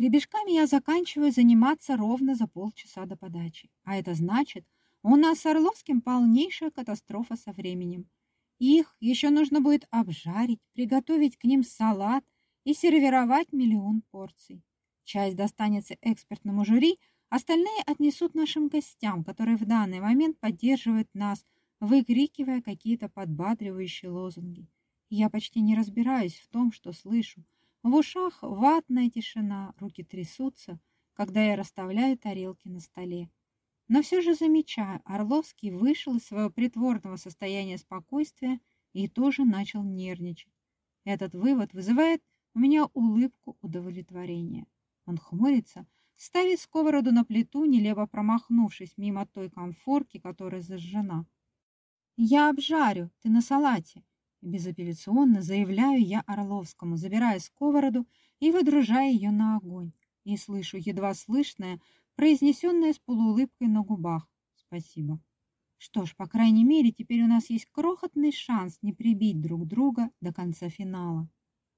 Гребешками я заканчиваю заниматься ровно за полчаса до подачи. А это значит, у нас с Орловским полнейшая катастрофа со временем. Их еще нужно будет обжарить, приготовить к ним салат и сервировать миллион порций. Часть достанется экспертному жюри, остальные отнесут нашим гостям, которые в данный момент поддерживают нас, выкрикивая какие-то подбадривающие лозунги. Я почти не разбираюсь в том, что слышу. В ушах ватная тишина, руки трясутся, когда я расставляю тарелки на столе. Но все же замечаю, Орловский вышел из своего притворного состояния спокойствия и тоже начал нервничать. Этот вывод вызывает у меня улыбку удовлетворения. Он хмурится, ставит сковороду на плиту, нелепо промахнувшись мимо той конфорки, которая зажжена. «Я обжарю, ты на салате!» Безапелляционно заявляю я Орловскому, забирая сковороду и выдружая ее на огонь. И слышу едва слышное, произнесенное с полуулыбкой на губах. Спасибо. Что ж, по крайней мере, теперь у нас есть крохотный шанс не прибить друг друга до конца финала.